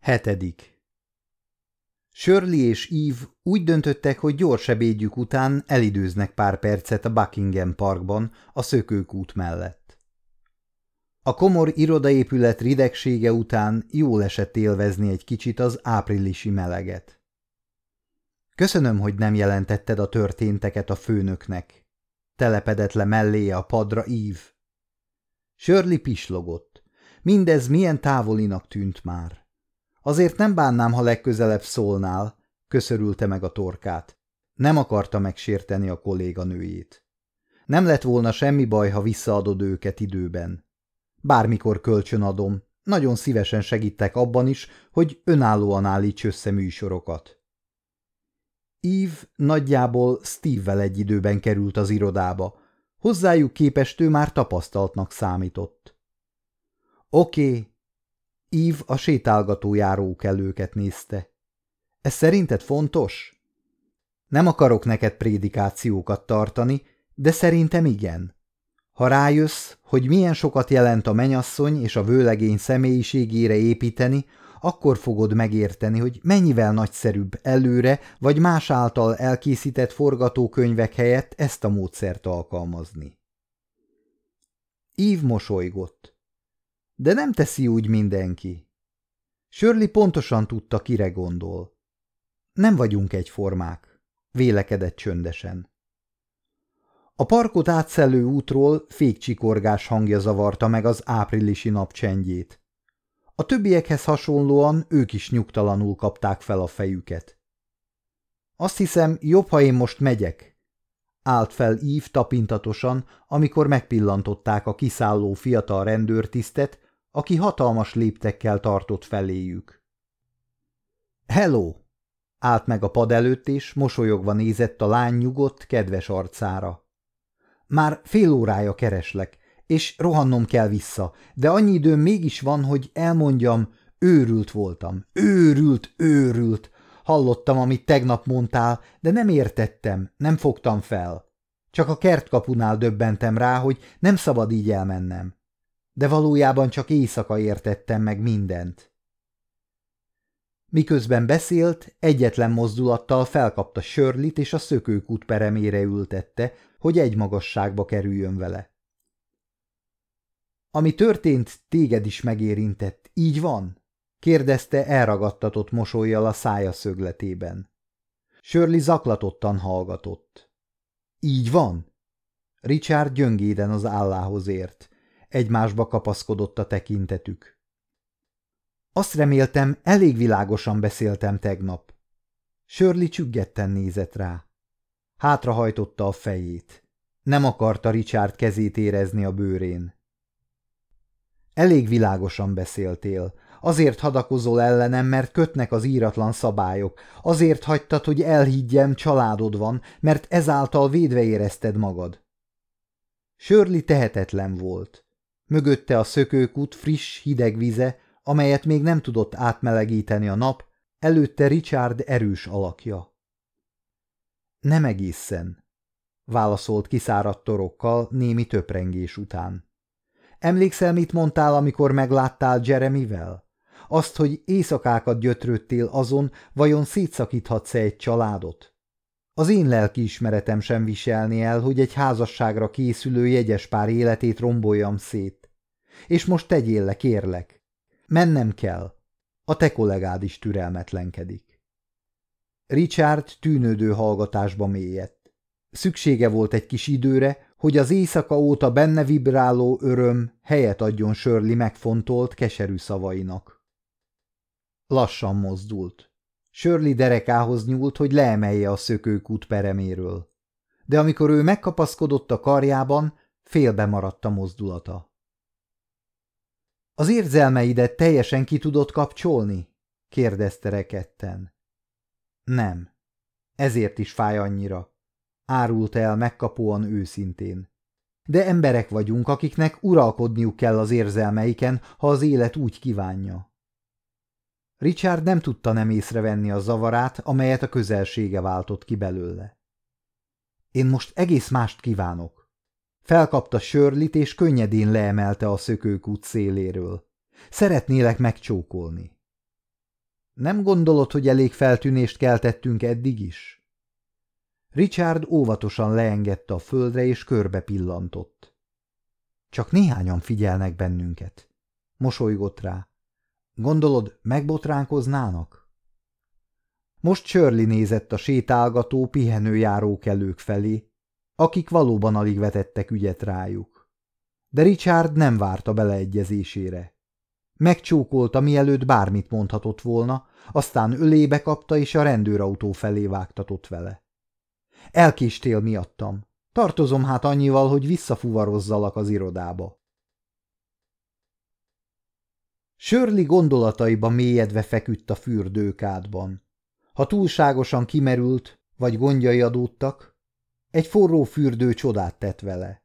Hetedik Shirley és Eve úgy döntöttek, hogy gyors ebédjük után elidőznek pár percet a Buckingham Parkban, a szökőkút mellett. A komor irodaépület ridegsége után jól esett élvezni egy kicsit az áprilisi meleget. Köszönöm, hogy nem jelentetted a történteket a főnöknek. Telepedett le mellé a padra Eve. Shirley pislogott. Mindez milyen távolinak tűnt már. Azért nem bánnám, ha legközelebb szólnál, köszörülte meg a torkát. Nem akarta megsérteni a kolléganőjét. Nem lett volna semmi baj, ha visszaadod őket időben. Bármikor kölcsönadom, nagyon szívesen segítek abban is, hogy önállóan állíts össze műsorokat. Eve nagyjából Steve-vel egy időben került az irodába. Hozzájuk képest ő már tapasztaltnak számított. Oké. Okay. Eve a sétálgató járókelőket nézte. Ez szerinted fontos? Nem akarok neked prédikációkat tartani, de szerintem igen. Ha rájössz, hogy milyen sokat jelent a menyasszony és a vőlegény személyiségére építeni, akkor fogod megérteni, hogy mennyivel nagyszerűbb előre vagy más által elkészített forgatókönyvek helyett ezt a módszert alkalmazni. Ív mosolygott. De nem teszi úgy mindenki. Sörli pontosan tudta, kire gondol. Nem vagyunk egyformák, vélekedett csöndesen. A parkot átszelő útról fékcsikorgás hangja zavarta meg az áprilisi nap csendjét. A többiekhez hasonlóan ők is nyugtalanul kapták fel a fejüket. Azt hiszem, jobb, ha én most megyek. Állt fel Ív tapintatosan, amikor megpillantották a kiszálló fiatal rendőrtisztet, aki hatalmas léptekkel tartott feléjük. Hello! Állt meg a pad előtt, és mosolyogva nézett a lány nyugodt, kedves arcára. Már fél órája kereslek, és rohannom kell vissza, de annyi időm mégis van, hogy elmondjam, őrült voltam, őrült, őrült. Hallottam, amit tegnap mondtál, de nem értettem, nem fogtam fel. Csak a kertkapunál döbbentem rá, hogy nem szabad így elmennem. De valójában csak éjszaka értettem meg mindent. Miközben beszélt, egyetlen mozdulattal felkapta Sörlit és a szökőkút peremére ültette, hogy egy magasságba kerüljön vele. Ami történt, téged is megérintett, így van? kérdezte elragadtatott mosolyjal a szája szögletében. Shirley zaklatottan hallgatott. Így van? Richard gyöngéden az állához ért. Egymásba kapaszkodott a tekintetük. Azt reméltem, elég világosan beszéltem tegnap. Shirley csüggetten nézett rá. Hátrahajtotta a fejét. Nem akarta Richard kezét érezni a bőrén. Elég világosan beszéltél. Azért hadakozol ellenem, mert kötnek az íratlan szabályok. Azért hagytad, hogy elhiggyem, családod van, mert ezáltal védve érezted magad. Sörli tehetetlen volt. Mögötte a szökőkút friss, hideg vize, amelyet még nem tudott átmelegíteni a nap, előtte Richard erős alakja. Nem egészen, válaszolt kiszáradt torokkal némi töprengés után. Emlékszel, mit mondtál, amikor megláttál Jeremivel? Azt, hogy éjszakákat gyötrődtél azon, vajon szétszakíthatsz-e egy családot? Az én lelkiismeretem sem viselni el, hogy egy házasságra készülő jegyes pár életét romboljam szét. És most tegyél le, kérlek. Mennem kell. A te kollégád is türelmetlenkedik. Richard tűnődő hallgatásba mélyett. Szüksége volt egy kis időre, hogy az éjszaka óta benne vibráló öröm helyet adjon Sörli megfontolt, keserű szavainak. Lassan mozdult. Sörli derekához nyúlt, hogy leemelje a szökőkút pereméről. De amikor ő megkapaszkodott a karjában, félbe maradt a mozdulata. Az érzelmeidet teljesen ki tudott kapcsolni? kérdezte reketten. Nem. Ezért is fáj annyira árult el megkapóan őszintén. De emberek vagyunk, akiknek uralkodniuk kell az érzelmeiken, ha az élet úgy kívánja. Richard nem tudta nem észrevenni a zavarát, amelyet a közelsége váltott ki belőle. Én most egész mást kívánok. Felkapta Sörlit, és könnyedén leemelte a szökőkút széléről. Szeretnélek megcsókolni. Nem gondolod, hogy elég feltűnést keltettünk eddig is? Richard óvatosan leengedte a földre, és körbe pillantott. Csak néhányan figyelnek bennünket. Mosolygott rá. Gondolod, megbotránkoznának? Most Shirley nézett a sétálgató, pihenőjárókelők felé, akik valóban alig vetettek ügyet rájuk. De Richard nem várta beleegyezésére. Megcsókolta, mielőtt bármit mondhatott volna, aztán ölébe kapta, és a rendőrautó felé vágtatott vele. Elkéstél miattam. Tartozom hát annyival, hogy visszafuvarozzalak az irodába. Sörli gondolataiba mélyedve feküdt a fürdőkádban. Ha túlságosan kimerült, vagy gondjai adódtak, egy forró fürdő csodát tett vele.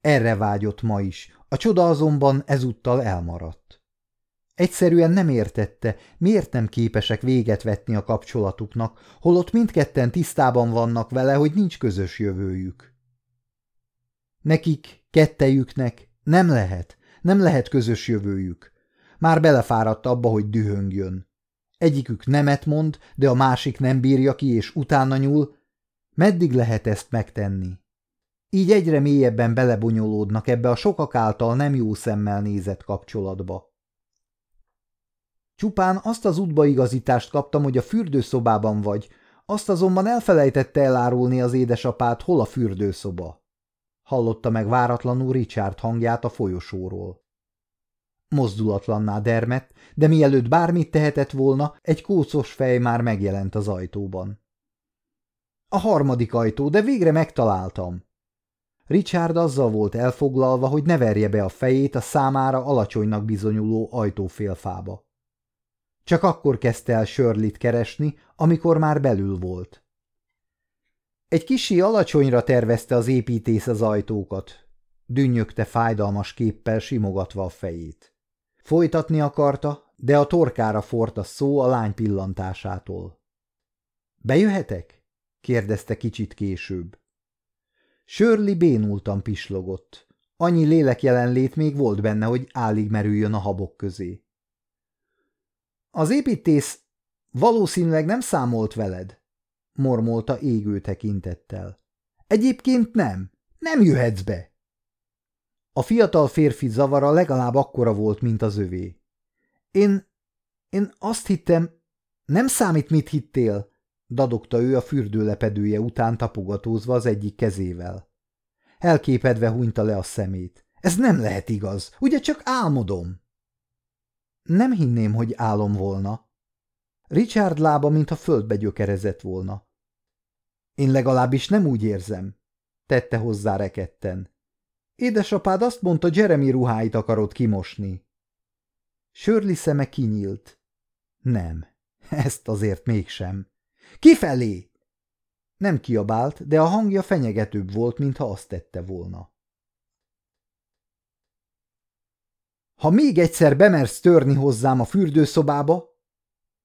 Erre vágyott ma is, a csoda azonban ezúttal elmaradt. Egyszerűen nem értette, miért nem képesek véget vetni a kapcsolatuknak, holott mindketten tisztában vannak vele, hogy nincs közös jövőjük. Nekik, kettejüknek nem lehet, nem lehet közös jövőjük. Már belefáradt abba, hogy dühöngjön. Egyikük nemet mond, de a másik nem bírja ki, és utána nyúl. Meddig lehet ezt megtenni? Így egyre mélyebben belebonyolódnak ebbe a sokak által nem jó szemmel nézett kapcsolatba. Csupán azt az útbaigazítást kaptam, hogy a fürdőszobában vagy, azt azonban elfelejtette elárulni az édesapát, hol a fürdőszoba. Hallotta meg váratlanul Richard hangját a folyosóról. Mozdulatlanná dermett, de mielőtt bármit tehetett volna, egy kócos fej már megjelent az ajtóban. A harmadik ajtó, de végre megtaláltam. Richard azzal volt elfoglalva, hogy ne verje be a fejét a számára alacsonynak bizonyuló ajtófélfába. Csak akkor kezdte el Sörlit keresni, amikor már belül volt. Egy kisi alacsonyra tervezte az építész az ajtókat. Dünnyögte fájdalmas képpel simogatva a fejét. Folytatni akarta, de a torkára fort a szó a lány pillantásától. – Bejöhetek? – kérdezte kicsit később. Sörli bénultan pislogott. Annyi lélek jelenlét még volt benne, hogy állig merüljön a habok közé. Az építész valószínűleg nem számolt veled, mormolta égő tekintettel. Egyébként nem, nem jöhetsz be. A fiatal férfi zavara legalább akkora volt, mint az övé. Én, én azt hittem, nem számít, mit hittél, dadogta ő a fürdőlepedője után tapogatózva az egyik kezével. Elképedve hunyta le a szemét. Ez nem lehet igaz, ugye csak álmodom? Nem hinném, hogy álom volna. Richard lába, mintha földbe gyökerezett volna. Én legalábbis nem úgy érzem, tette hozzá reketten. Édesapád azt mondta, Jeremy ruháit akarod kimosni. Sörli szeme kinyílt. Nem, ezt azért mégsem. Kifelé! Nem kiabált, de a hangja fenyegetőbb volt, mintha azt tette volna. Ha még egyszer bemersz törni hozzám a fürdőszobába,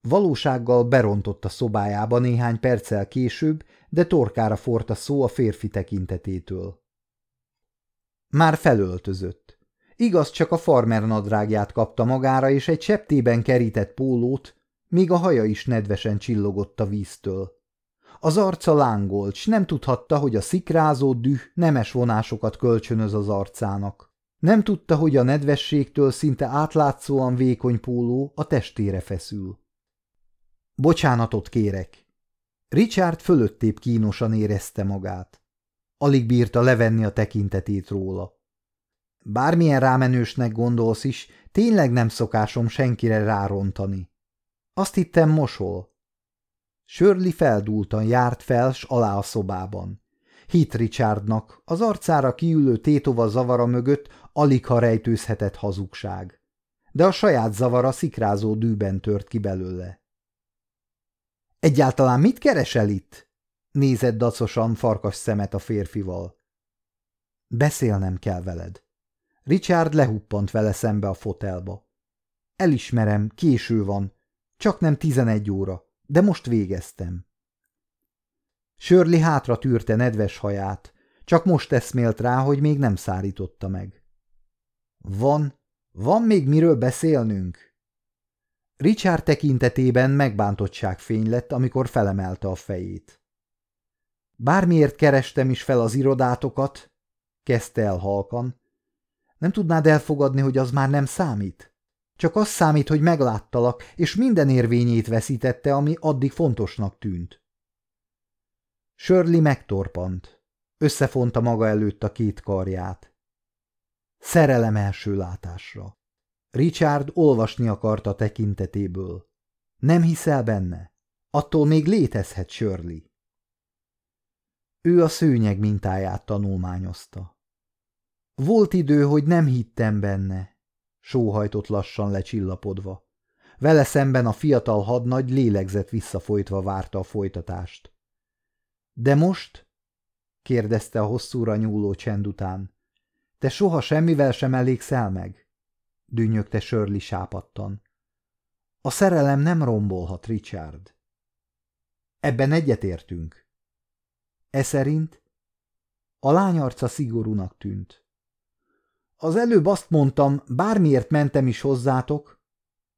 valósággal berontott a szobájába néhány perccel később, de torkára fort a szó a férfi tekintetétől. Már felöltözött. Igaz, csak a farmer nadrágját kapta magára, és egy septében kerített pólót, míg a haja is nedvesen csillogott a víztől. Az arca lángolt, s nem tudhatta, hogy a szikrázó düh nemes vonásokat kölcsönöz az arcának. Nem tudta, hogy a nedvességtől szinte átlátszóan vékony póló a testére feszül. Bocsánatot kérek. Richard fölöttébb kínosan érezte magát. Alig bírta levenni a tekintetét róla. Bármilyen rámenősnek gondolsz is, tényleg nem szokásom senkire rárontani. Azt hittem mosol. Sörli feldúltan járt fel s alá a szobában. Hit Richardnak, az arcára kiülő tétova zavara mögött alig ha rejtőzhetett hazugság. De a saját zavara szikrázó dűben tört ki belőle. Egyáltalán mit keresel itt? Nézett dacosan farkas szemet a férfival. Beszélnem kell veled. Richard lehuppant vele szembe a fotelba. Elismerem, késő van, csak nem tizenegy óra, de most végeztem. Sörli hátra tűrte nedves haját, csak most eszmélt rá, hogy még nem szárította meg. Van, van még miről beszélnünk? Richard tekintetében megbántottság fény lett, amikor felemelte a fejét. Bármiért kerestem is fel az irodátokat, kezdte el halkan, nem tudnád elfogadni, hogy az már nem számít? Csak az számít, hogy megláttalak, és minden érvényét veszítette, ami addig fontosnak tűnt. Shirley megtorpant. Összefonta maga előtt a két karját. Szerelem első látásra. Richard olvasni akarta tekintetéből. Nem hiszel benne? Attól még létezhet Shirley. Ő a szőnyeg mintáját tanulmányozta. Volt idő, hogy nem hittem benne, sóhajtott lassan lecsillapodva. Vele szemben a fiatal hadnagy lélegzett visszafolytva várta a folytatást. De most? kérdezte a hosszúra nyúló csend után. Te soha semmivel sem elégszel meg? dünnyögte Shirley sápattan. A szerelem nem rombolhat, Richard. Ebben egyetértünk. E szerint? A lány arca szigorúnak tűnt. Az előbb azt mondtam, bármiért mentem is hozzátok.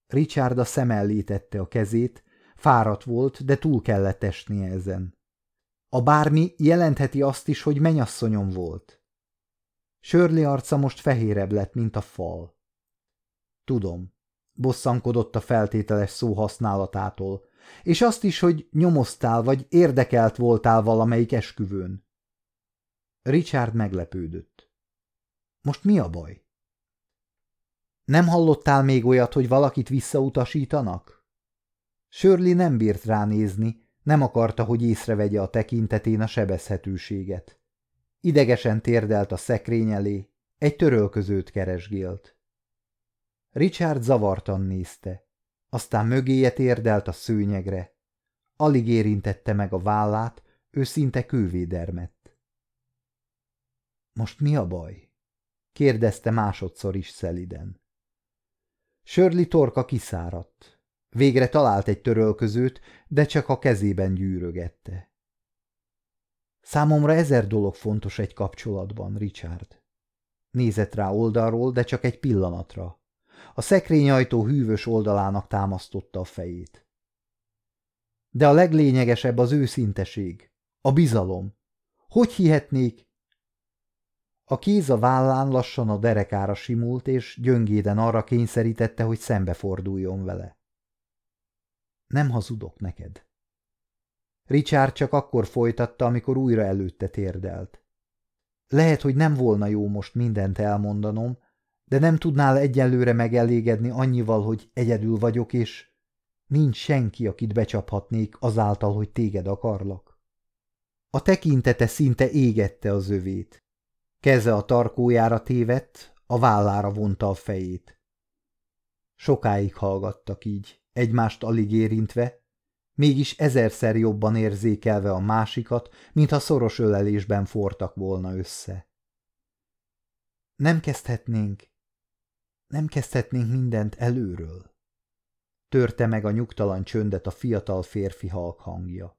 Richard a szem a kezét, fáradt volt, de túl kellett esnie ezen. A bármi jelentheti azt is, hogy menyasszonyom volt. Sörli arca most fehérebb lett, mint a fal. Tudom, bosszankodott a feltételes szó használatától, és azt is, hogy nyomoztál vagy érdekelt voltál valamelyik esküvőn. Richard meglepődött. Most mi a baj? Nem hallottál még olyat, hogy valakit visszautasítanak? Sörli nem bírt ránézni, nem akarta, hogy észrevegye a tekintetén a sebezhetőséget. Idegesen térdelt a szekrény elé, egy törölközőt keresgélt. Richard zavartan nézte, aztán mögéje térdelt a szőnyegre. Alig érintette meg a vállát, ő szinte kővédermett. Most mi a baj? Kérdezte másodszor is szeliden. Sörli torka kiszáradt. Végre talált egy törölközőt, de csak a kezében gyűrögette. Számomra ezer dolog fontos egy kapcsolatban, Richard. Nézett rá oldalról, de csak egy pillanatra. A szekrényajtó hűvös oldalának támasztotta a fejét. De a leglényegesebb az őszinteség, a bizalom. Hogy hihetnék, a kéz a vállán lassan a derekára simult, és gyöngéden arra kényszerítette, hogy szembeforduljon vele. Nem hazudok neked. Richard csak akkor folytatta, amikor újra előtte térdelt. Lehet, hogy nem volna jó most mindent elmondanom, de nem tudnál egyelőre megelégedni annyival, hogy egyedül vagyok, és nincs senki, akit becsaphatnék azáltal, hogy téged akarlak. A tekintete szinte égette az övét. Keze a tarkójára tévedt, a vállára vonta a fejét. Sokáig hallgattak így, egymást alig érintve, mégis ezerszer jobban érzékelve a másikat, mintha szoros ölelésben fortak volna össze. Nem kezdhetnénk, nem kezdhetnénk mindent előről. Törte meg a nyugtalan csöndet a fiatal férfi halk hangja.